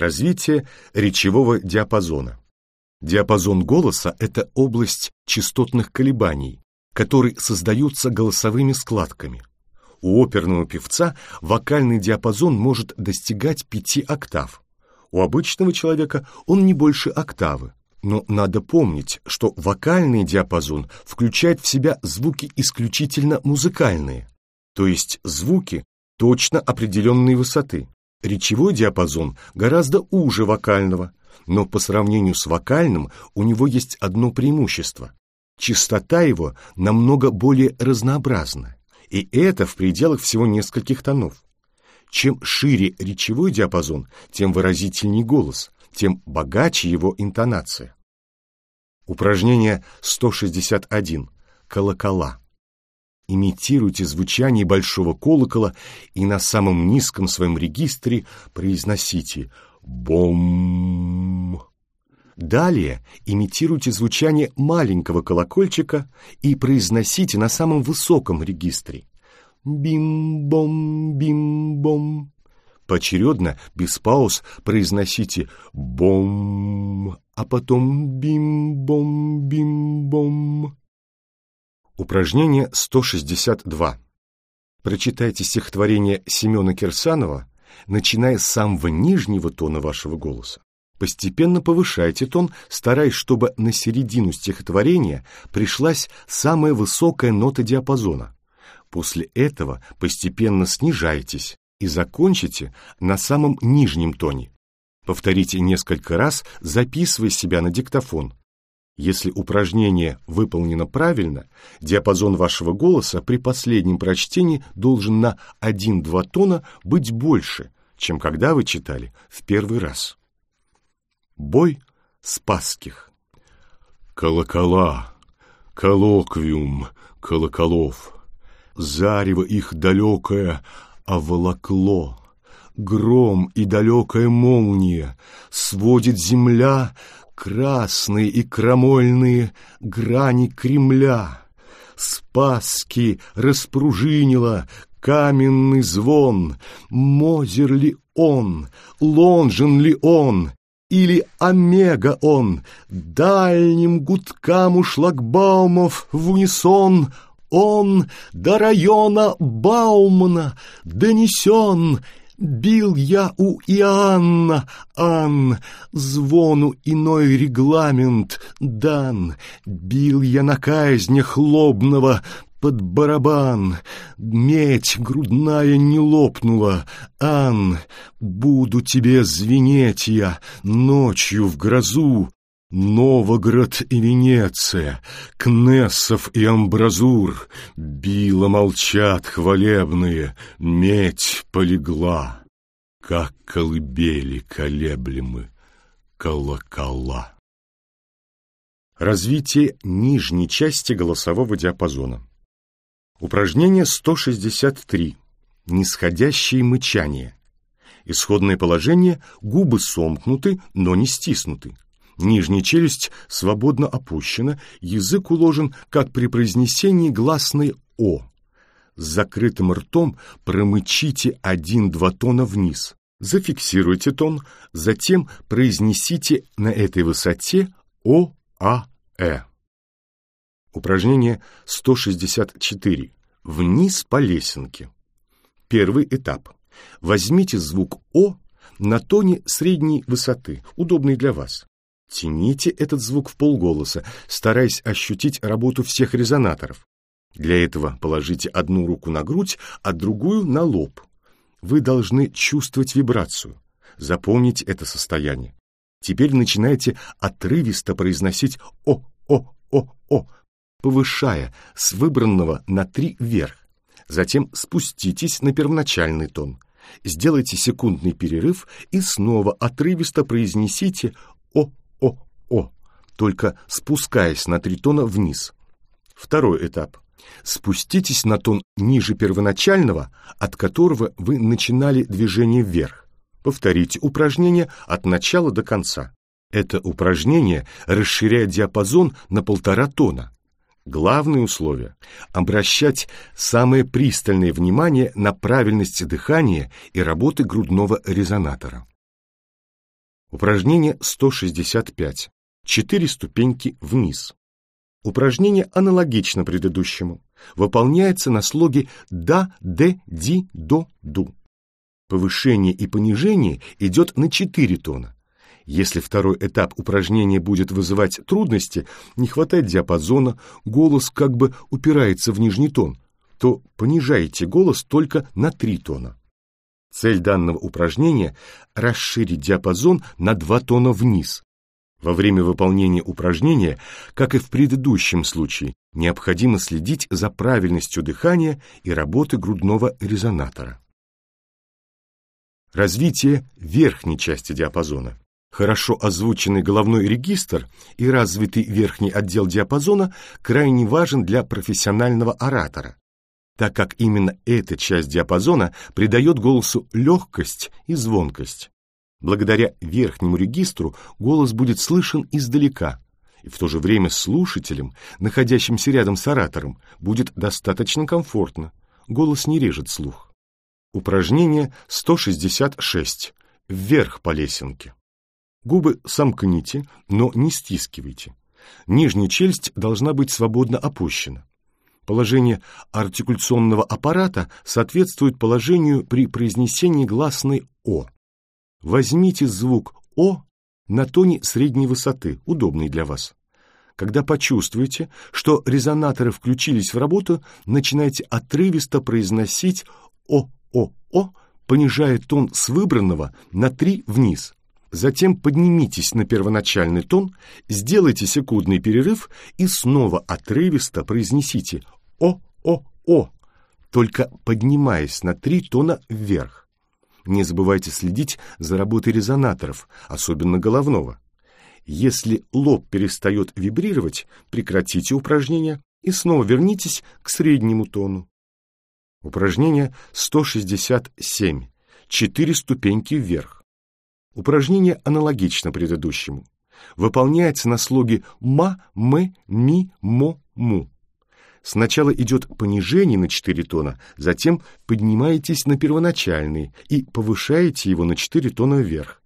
Развитие речевого диапазона. Диапазон голоса – это область частотных колебаний, который создаются голосовыми складками. У оперного певца вокальный диапазон может достигать пяти октав. У обычного человека он не больше октавы. Но надо помнить, что вокальный диапазон включает в себя звуки исключительно музыкальные, то есть звуки точно определенной высоты. Речевой диапазон гораздо уже вокального, но по сравнению с вокальным у него есть одно преимущество. Частота его намного более разнообразна, и это в пределах всего нескольких тонов. Чем шире речевой диапазон, тем выразительней голос, тем богаче его интонация. Упражнение 161. Колокола. Имитируйте звучание большого колокола и на самом низком своем регистре произносите «бом». Далее имитируйте звучание маленького колокольчика и произносите на самом высоком регистре «бим-бом, бим-бом». Поочередно, без пауз, произносите «бом», а потом «бим-бом-бим-бом». Упражнение 162. Прочитайте стихотворение Семена Кирсанова, начиная с самого нижнего тона вашего голоса. Постепенно повышайте тон, стараясь, чтобы на середину стихотворения пришлась самая высокая нота диапазона. После этого постепенно снижайтесь, и закончите на самом нижнем тоне. Повторите несколько раз, записывая себя на диктофон. Если упражнение выполнено правильно, диапазон вашего голоса при последнем прочтении должен на 1-2 тона быть больше, чем когда вы читали в первый раз. Бой Спасских Колокола, коллоквиум колоколов, зарево их далекое оволокло. Гром и далекая молния сводит земля красные и крамольные грани Кремля. Спаски распружинила каменный звон. Мозер ли он, Лонжен ли он, или Омега он, дальним гудкам у шлагбаумов в унисон — он до района Баумана донесен. Бил я у Иоанна, Ан, звону иной регламент дан. Бил я на казнях лобного под барабан. Медь грудная не лопнула. Ан, буду тебе звенеть я ночью в грозу. Новоград и Венеция, Кнессов и Амбразур, Било молчат хвалебные, медь полегла, Как колыбели колеблемы колокола. Развитие нижней части голосового диапазона. Упражнение 163. Нисходящее мычание. Исходное положение – губы сомкнуты, но не стиснуты. Нижняя челюсть свободно опущена, язык уложен, как при произнесении гласной «о». С закрытым ртом промычите один-два тона вниз. Зафиксируйте тон, затем произнесите на этой высоте «о», «а», «э». Упражнение 164. Вниз по лесенке. Первый этап. Возьмите звук «о» на тоне средней высоты, удобный для вас. Тяните этот звук в полголоса, стараясь ощутить работу всех резонаторов. Для этого положите одну руку на грудь, а другую на лоб. Вы должны чувствовать вибрацию. Запомните это состояние. Теперь начинайте отрывисто произносить «о, о, о, о», повышая с выбранного на три вверх. Затем спуститесь на первоначальный тон. Сделайте секундный перерыв и снова отрывисто произнесите «о, о-о, только спускаясь на три тона вниз. Второй этап. Спуститесь на тон ниже первоначального, от которого вы начинали движение вверх. Повторите упражнение от начала до конца. Это упражнение расширяет диапазон на полтора тона. Главное условие – обращать самое пристальное внимание на правильность дыхания и работы грудного резонатора. Упражнение 165. Четыре ступеньки вниз. Упражнение аналогично предыдущему. Выполняется на слоге «да», «де», «ди», «до», «ду». Повышение и понижение идет на четыре тона. Если второй этап упражнения будет вызывать трудности, не хватает диапазона, голос как бы упирается в нижний тон, то понижайте голос только на три тона. Цель данного упражнения – расширить диапазон на два тона вниз. Во время выполнения упражнения, как и в предыдущем случае, необходимо следить за правильностью дыхания и работы грудного резонатора. Развитие верхней части диапазона. Хорошо озвученный головной регистр и развитый верхний отдел диапазона крайне важен для профессионального оратора, так как именно эта часть диапазона придает голосу легкость и звонкость. Благодаря верхнему регистру голос будет слышен издалека, и в то же время слушателям, находящимся рядом с оратором, будет достаточно комфортно. Голос не режет слух. Упражнение 166. Вверх по лесенке. Губы сомкните, но не стискивайте. Нижняя челюсть должна быть свободно опущена. Положение артикуляционного аппарата соответствует положению при произнесении гласной «о». Возьмите звук «о» на тоне средней высоты, удобный для вас. Когда почувствуете, что резонаторы включились в работу, начинайте отрывисто произносить «о-о-о», понижая тон с выбранного на три вниз – Затем поднимитесь на первоначальный тон, сделайте секундный перерыв и снова отрывисто произнесите «О-о-о», только поднимаясь на три тона вверх. Не забывайте следить за работой резонаторов, особенно головного. Если лоб перестает вибрировать, прекратите упражнение и снова вернитесь к среднему тону. Упражнение 167. Четыре ступеньки вверх. Упражнение аналогично предыдущему. Выполняется на слоге «ма», «мы», «ми», «мо», «му». Сначала идет понижение на 4 тона, затем поднимаетесь на первоначальный и повышаете его на 4 тона вверх.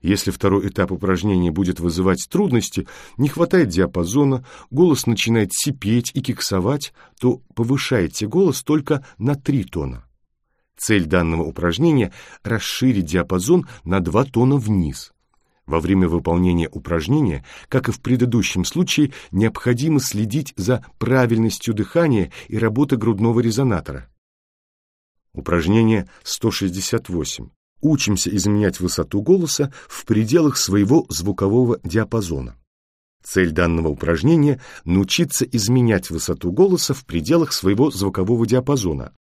Если второй этап упражнения будет вызывать трудности, не хватает диапазона, голос начинает сипеть и киксовать, то повышайте голос только на 3 тона. Цель данного упражнения – расширить диапазон на два тона вниз. Во время выполнения упражнения, как и в предыдущем случае, необходимо следить за правильностью дыхания и работы грудного резонатора. Упражнение 168. Учимся изменять высоту голоса в пределах своего звукового диапазона. Цель данного упражнения – научиться изменять высоту голоса в пределах своего звукового диапазона,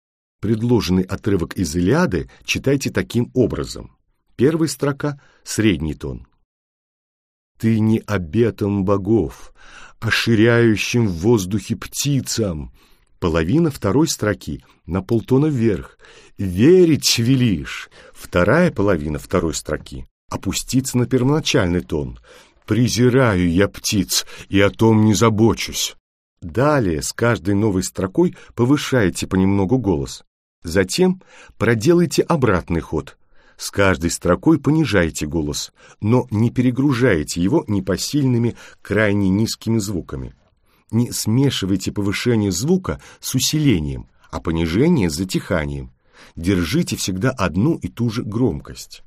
Предложенный отрывок из Илиады читайте таким образом. Первая строка — средний тон. «Ты не обетом богов, а ширяющим в воздухе птицам». Половина второй строки на полтона вверх. «Верить велишь». Вторая половина второй строки опуститься на первоначальный тон. «Презираю я птиц, и о том не забочусь». Далее с каждой новой строкой повышаете понемногу голос. Затем проделайте обратный ход. С каждой строкой понижайте голос, но не перегружайте его непосильными крайне низкими звуками. Не смешивайте повышение звука с усилением, а понижение с затиханием. Держите всегда одну и ту же громкость.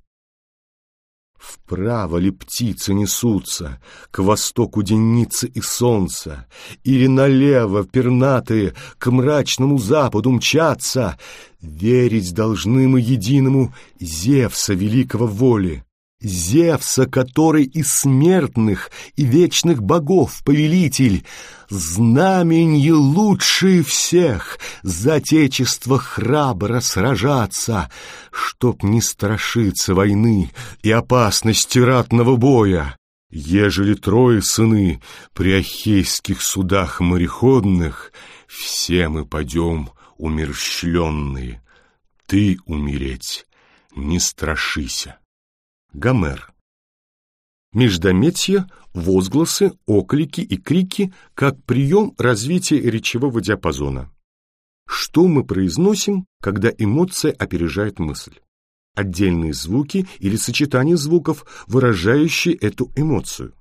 Вправо ли птицы несутся, к востоку денницы и солнца, Или налево пернатые к мрачному западу мчатся, Верить должны мы единому Зевса великого воли, Зевса, который из смертных и вечных богов повелитель, Знаменье лучшие всех, за отечество храбро сражаться, Чтоб не страшиться войны и опасности ратного боя. Ежели трое сыны при ахейских судах мореходных, Все мы пойдем умерщвленные, ты умереть не страшися. Гомер. Междометия, возгласы, оклики и крики как прием развития речевого диапазона. Что мы произносим, когда эмоция опережает мысль? отдельные звуки или сочетание звуков, выражающие эту эмоцию.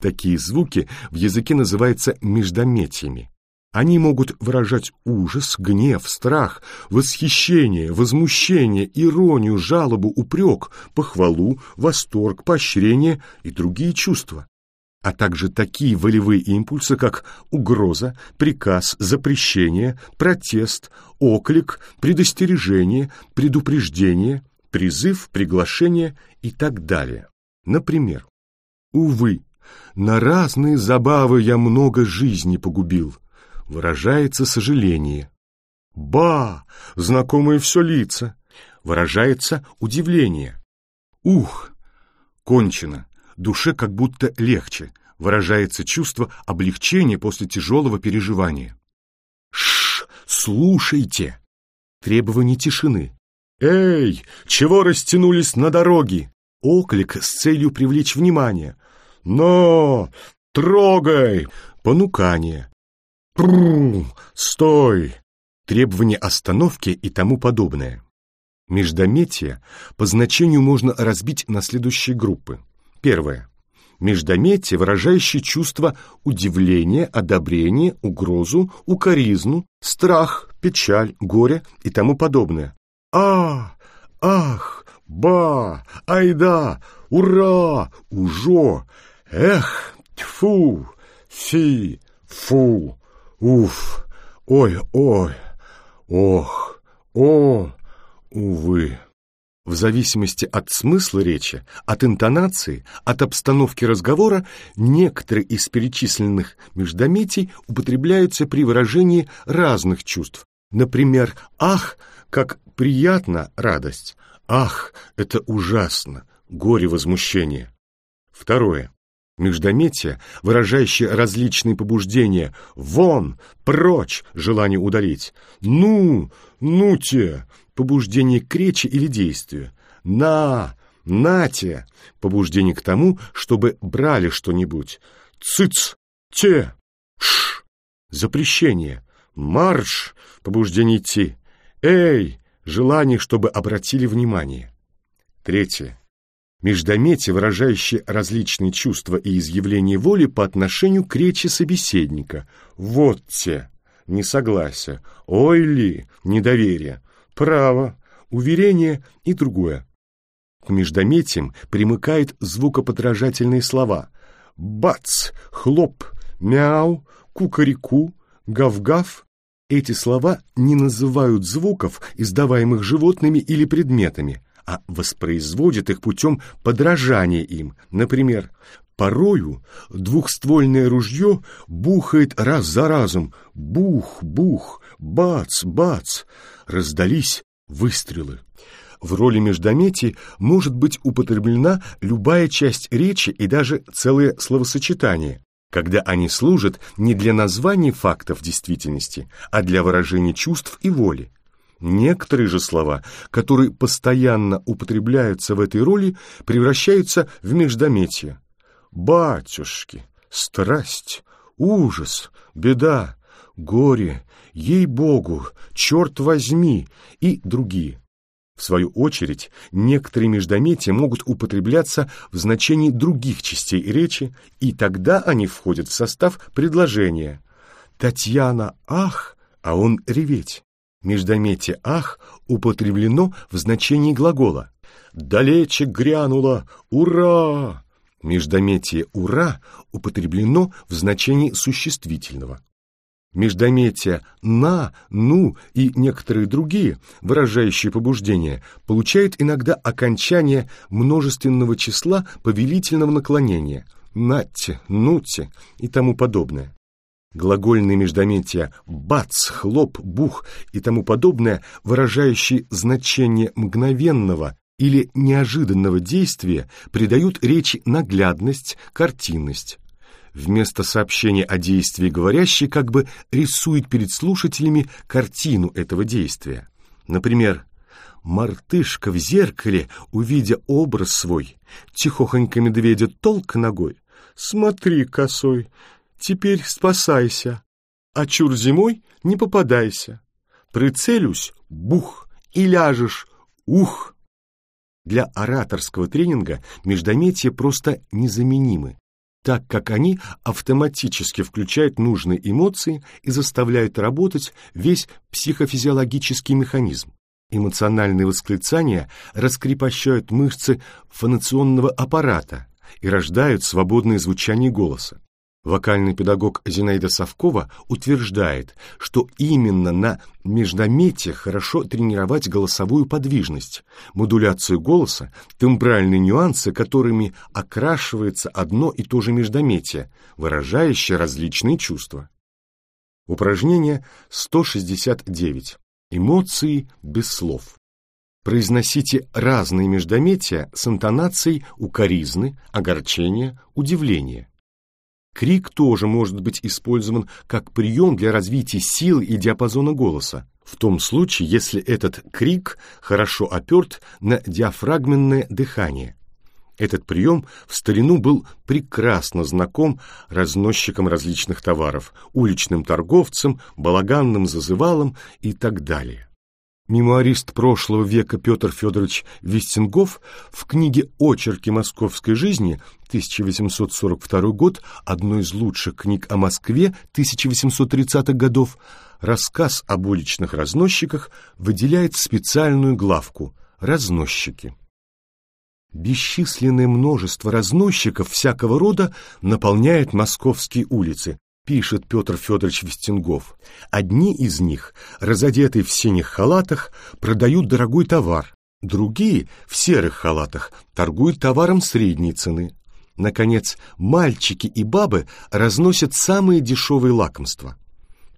Такие звуки в языке называются междометиями. Они могут выражать ужас, гнев, страх, восхищение, возмущение, иронию, жалобу, упрек, похвалу, восторг, поощрение и другие чувства а также такие волевые импульсы, как угроза, приказ, запрещение, протест, оклик, предостережение, предупреждение, призыв, приглашение и так далее. Например, «Увы, на разные забавы я много жизни погубил», выражается сожаление. «Ба! Знакомые все лица!» выражается удивление. «Ух! Кончено! душе как будто легче, выражается чувство облегчения после тяжелого переживания. Шш, слушайте! Требование тишины. Эй, чего растянулись на дороге? Оклик с целью привлечь внимание. Но! Трогай! Понукание. Пру! Стой! Требование остановки и тому подобное. Междометие по значению можно разбить на следующие группы. Первое. Междометие, выражающее чувство удивления, одобрения, угрозу, укоризну, страх, печаль, горе и тому подобное. А, ах, ба, айда, ура, ужо, эх, тьфу, фи, фу, уф, ой, ой, ох, о, увы. В зависимости от смысла речи, от интонации, от обстановки разговора, некоторые из перечисленных междометий употребляются при выражении разных чувств. Например, «ах», как «приятно» — радость, «ах» — это ужасно, горе, возмущение. Второе. Междометие, выражающее различные побуждения «вон», «прочь», желание удалить, «ну», «ну-те», побуждение к речи или действию. «На! Нате!» — побуждение к тому, чтобы брали что-нибудь. «Цыц! Те! Ш!» — запрещение. «Марш!» — побуждение идти. «Эй!» — желание, чтобы обратили внимание. Третье. Междометие, выражающее различные чувства и изъявления воли по отношению к речи собеседника. «Вот те!» — несогласие. «Ой ли!» — недоверие право, уверение и другое. К междометиям примыкают звукоподражательные слова «бац», «хлоп», «мяу», «кукареку», «гав-гав». Эти слова не называют звуков, издаваемых животными или предметами, а воспроизводят их путем подражания им. Например, порою двухствольное ружье бухает раз за разом. Бух, бух, бац, бац раздались выстрелы. В роли междометий может быть употреблена любая часть речи и даже целое словосочетание, когда они служат не для названий фактов действительности, а для выражения чувств и воли. Некоторые же слова, которые постоянно употребляются в этой роли, превращаются в междометия. Батюшки, страсть, ужас, беда, горе, ей-богу, черт возьми и другие. В свою очередь, некоторые междометия могут употребляться в значении других частей речи, и тогда они входят в состав предложения. Татьяна «ах», а он «реветь». Междометие «ах» употреблено в значении глагола. «Далече грянуло! Ура!» Междометие «ура» употреблено в значении существительного. Междометия «на», «ну» и некоторые другие, выражающие побуждение, получают иногда окончание множественного числа повелительного наклонения «натте», «нутте» и тому подобное. Глагольные междометия «бац», «хлоп», «бух» и тому подобное, выражающие значение мгновенного или неожиданного действия, придают речи наглядность, картинность. Вместо сообщения о действии говорящий как бы рисует перед слушателями картину этого действия. Например, «Мартышка в зеркале, увидя образ свой, тихохонько медведя толк ногой. Смотри, косой, теперь спасайся, а чур зимой не попадайся. Прицелюсь — бух, и ляжешь — ух». Для ораторского тренинга междометия просто незаменимы, так как они автоматически включают нужные эмоции и заставляют работать весь психофизиологический механизм. Эмоциональные восклицания раскрепощают мышцы фонационного аппарата и рождают свободное звучание голоса. Вокальный педагог Зинаида Совкова утверждает, что именно на междометиях хорошо тренировать голосовую подвижность, модуляцию голоса, тембральные нюансы, которыми окрашивается одно и то же междометие, выражающее различные чувства. Упражнение 169. Эмоции без слов. Произносите разные междометия с интонацией укоризны, огорчения, удивления. Крик тоже может быть использован как прием для развития силы и диапазона голоса, в том случае, если этот крик хорошо оперт на диафрагменное дыхание. Этот прием в старину был прекрасно знаком разносчикам различных товаров, уличным торговцам, балаганным зазывалам и так далее. Мемуарист прошлого века Петр Федорович Вестингов в книге «Очерки московской жизни» 1842 год, одной из лучших книг о Москве 1830-х годов, рассказ об уличных разносчиках выделяет специальную главку «Разносчики». Бесчисленное множество разносчиков всякого рода наполняет московские улицы, пишет Петр Федорович Вестингов. Одни из них, разодетые в синих халатах, продают дорогой товар, другие, в серых халатах, торгуют товаром средней цены. Наконец, мальчики и бабы разносят самые дешевые лакомства.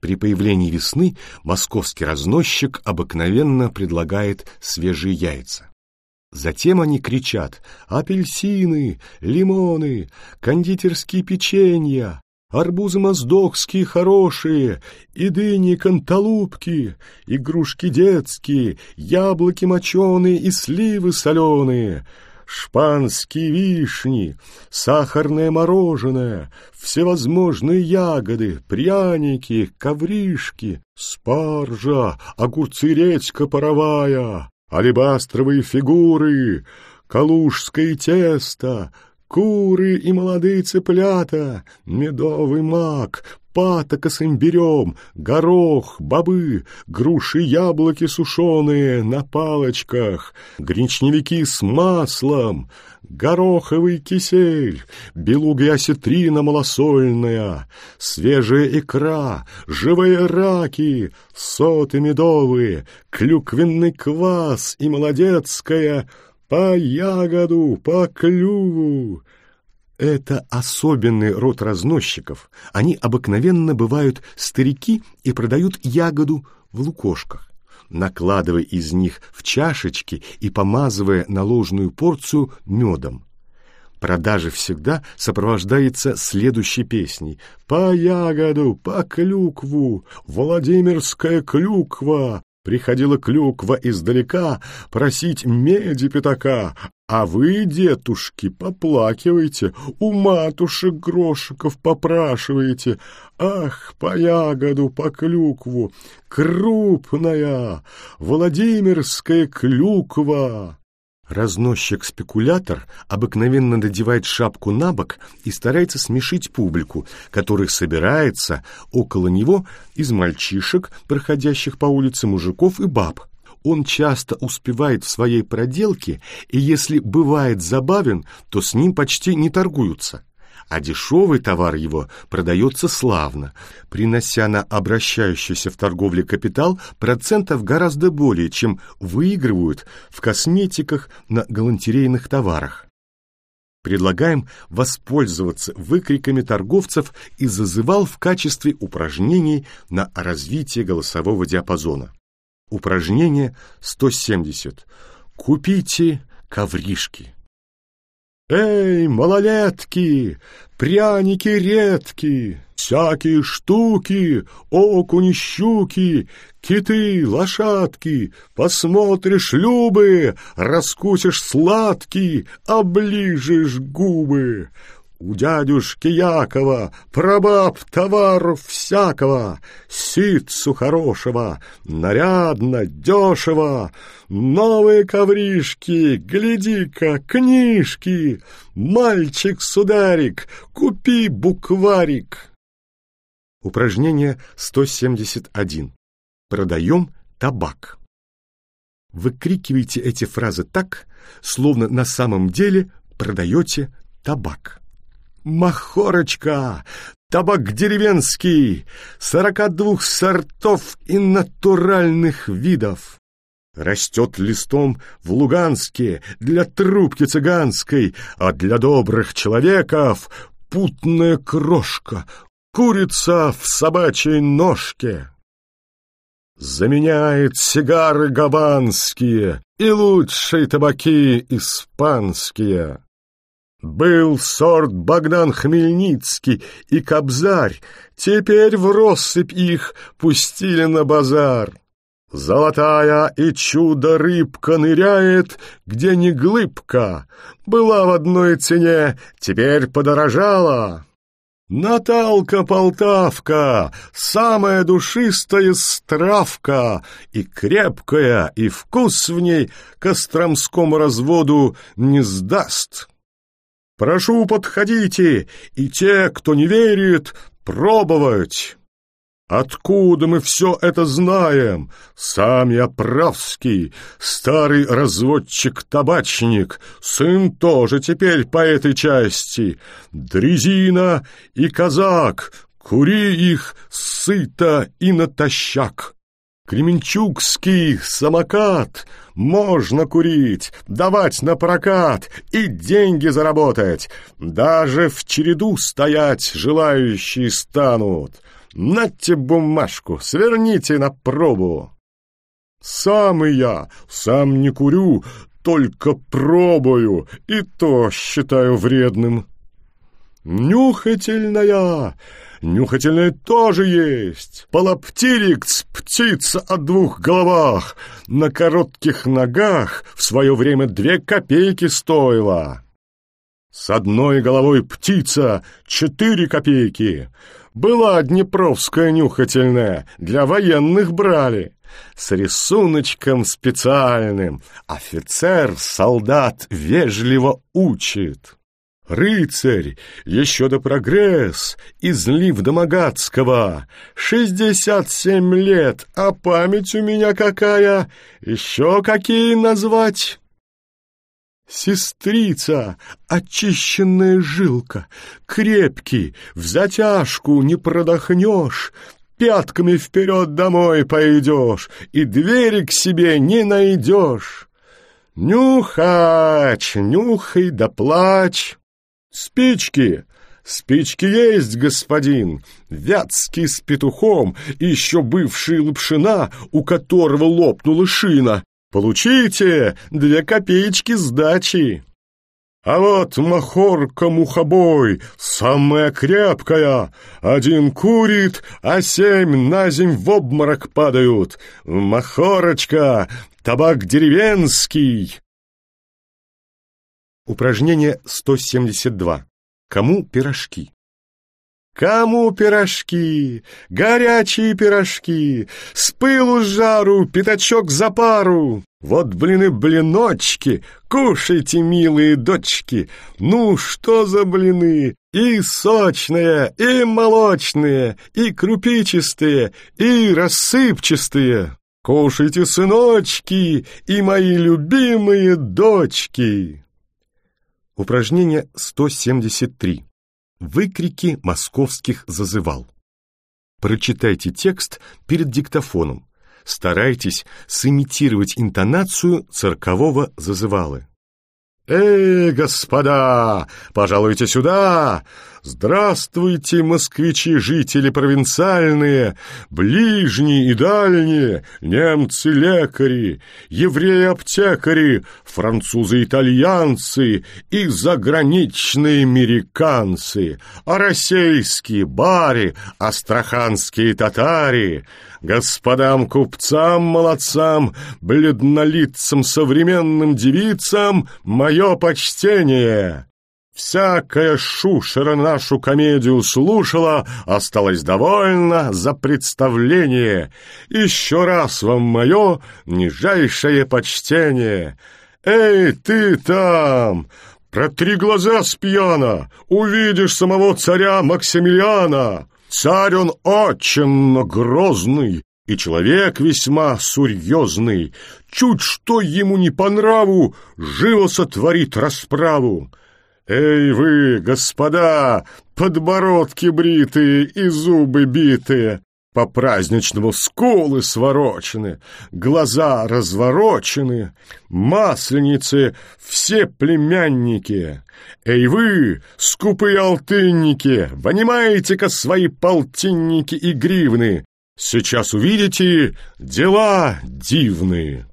При появлении весны московский разносчик обыкновенно предлагает свежие яйца. Затем они кричат «Апельсины! Лимоны! Кондитерские печенья! Арбузы моздокские хорошие, и дыни канталупки, игрушки детские, яблоки моченые и сливы соленые, шпанские вишни, сахарное мороженое, всевозможные ягоды, пряники, ковришки, спаржа, огурцы редька паровая, алебастровые фигуры, калужское тесто, куры и молодые цыплята, медовый мак, патока с имбирем, горох, бобы, груши, яблоки сушеные на палочках, гречневики с маслом, гороховый кисель, белуга и осетрина малосольная, свежая икра, живые раки, соты медовые, клюквенный квас и молодецкая — по ягоду, по клюву. Это особенный род разносчиков. Они обыкновенно бывают старики и продают ягоду в лукошках, накладывая из них в чашечки и помазывая наложенную порцию медом. Продажа всегда сопровождается следующей песней. «По ягоду, по клюкву, Владимирская клюква, Приходила клюква издалека просить меди пятака, а вы, детушки, поплакиваете, у матушек грошиков попрашиваете. Ах, по ягоду, по клюкву, крупная, Владимирская клюква! Разносчик-спекулятор обыкновенно надевает шапку на бок и старается смешить публику, которая собирается около него из мальчишек, проходящих по улице мужиков и баб. Он часто успевает в своей проделке, и если бывает забавен, то с ним почти не торгуются а дешевый товар его продается славно, принося на обращающийся в торговле капитал процентов гораздо более, чем выигрывают в косметиках на галантерейных товарах. Предлагаем воспользоваться выкриками торговцев и зазывал в качестве упражнений на развитие голосового диапазона. Упражнение 170. Купите ковришки. «Эй, малолетки, пряники редкие, всякие штуки, окуни, щуки, киты, лошадки, посмотришь любы, раскусишь сладкий, оближешь губы». У дядюшки Якова, прабаб товару всякого, Ситцу хорошего, нарядно, дешево, Новые ковришки, гляди-ка, книжки, Мальчик-сударик, купи букварик. Упражнение 171. Продаем табак. Выкрикивайте эти фразы так, словно на самом деле продаете табак. Махорочка! Табак деревенский! Сорока двух сортов и натуральных видов! Растет листом в Луганске для трубки цыганской, а для добрых человеков путная крошка, курица в собачьей ножке. Заменяет сигары гаванские и лучшие табаки испанские. Был сорт Богдан Хмельницкий и Кобзарь, Теперь в россыпь их пустили на базар. Золотая и чудо-рыбка ныряет, где не глыбка. Была в одной цене, теперь подорожала. Наталка Полтавка, самая душистая стравка, и крепкая, и вкус в ней костромскому разводу не сдаст. Прошу, подходите, и те, кто не верит, пробовать. Откуда мы все это знаем? Сам я правский, старый разводчик-табачник, сын тоже теперь по этой части. Дрезина и казак, кури их сыто и натощак. Кременчугский самокат можно курить, давать на прокат и деньги заработать. Даже в череду стоять желающие станут. Нате бумажку, сверните на пробу. Сам и я, сам не курю, только пробую, и то считаю вредным. Нюхательная, нюхательная тоже есть. Полоптирикс, птица о двух головах, на коротких ногах в свое время две копейки стоила. С одной головой птица четыре копейки. Была Днепровская нюхательная, для военных брали. С рисуночком специальным. Офицер солдат вежливо учит. Рыцарь, еще до прогресс, излив Домогатского. Шестьдесят семь лет, а память у меня какая? Еще какие назвать? Сестрица, очищенная жилка, крепкий, в затяжку не продохнешь, пятками вперед домой пойдешь и двери к себе не найдешь. Нюхач, нюхай да плачь. Спички, спички есть, господин, Вятский с петухом, еще бывший Лапшина, у которого лопнула шина. Получите две копеечки сдачи. А вот махорка-мухобой, самая крепкая. Один курит, а семь на земь в обморок падают. Махорочка, табак деревенский. Упражнение 172. Кому пирожки? Кому пирожки, горячие пирожки, с пылу с жару, пятачок за пару. Вот блины-блиночки, кушайте, милые дочки. Ну, что за блины? И сочные, и молочные, и крупичистые, и рассыпчатые. Кушайте, сыночки, и мои любимые дочки. Упражнение 173. Выкрики московских зазывал. Прочитайте текст перед диктофоном. Старайтесь сымитировать интонацию циркового зазывалы. «Эй, господа, пожалуйте сюда! Здравствуйте, москвичи, жители провинциальные, ближние и дальние, немцы-лекари, евреи-аптекари, французы-итальянцы и заграничные американцы, а российские бари, астраханские татари, господам купцам, молодцам, бледнолицам современным девицам мое почтение. Всякая шушера нашу комедию слушала, осталась довольна за представление. Еще раз вам мое нижайшее почтение. Эй, ты там! Протри глаза с пьяна, увидишь самого царя Максимилиана. Царь он очень грозный, и человек весьма серьезный. Чуть что ему не по нраву, живо сотворит расправу. «Эй вы, господа, подбородки бритые и зубы битые!» По-праздничному скулы сворочены, глаза разворочены, масленицы все племянники. Эй вы, скупые алтынники, вынимайте-ка свои полтинники и гривны, сейчас увидите дела дивные.